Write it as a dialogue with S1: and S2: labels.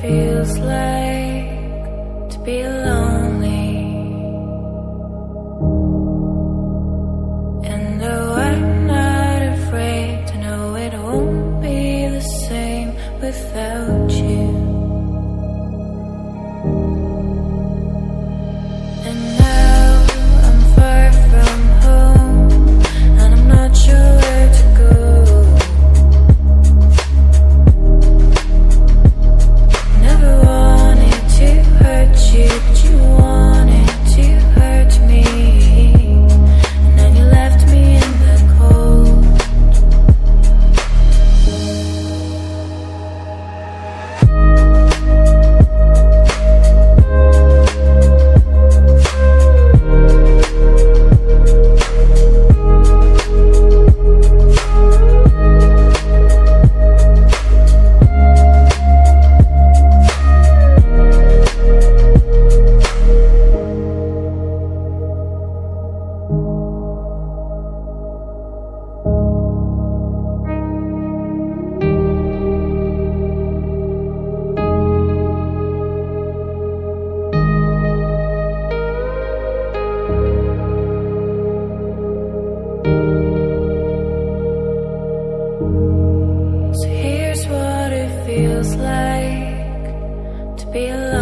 S1: feels like to be alone. So here's what it feels like to be alone.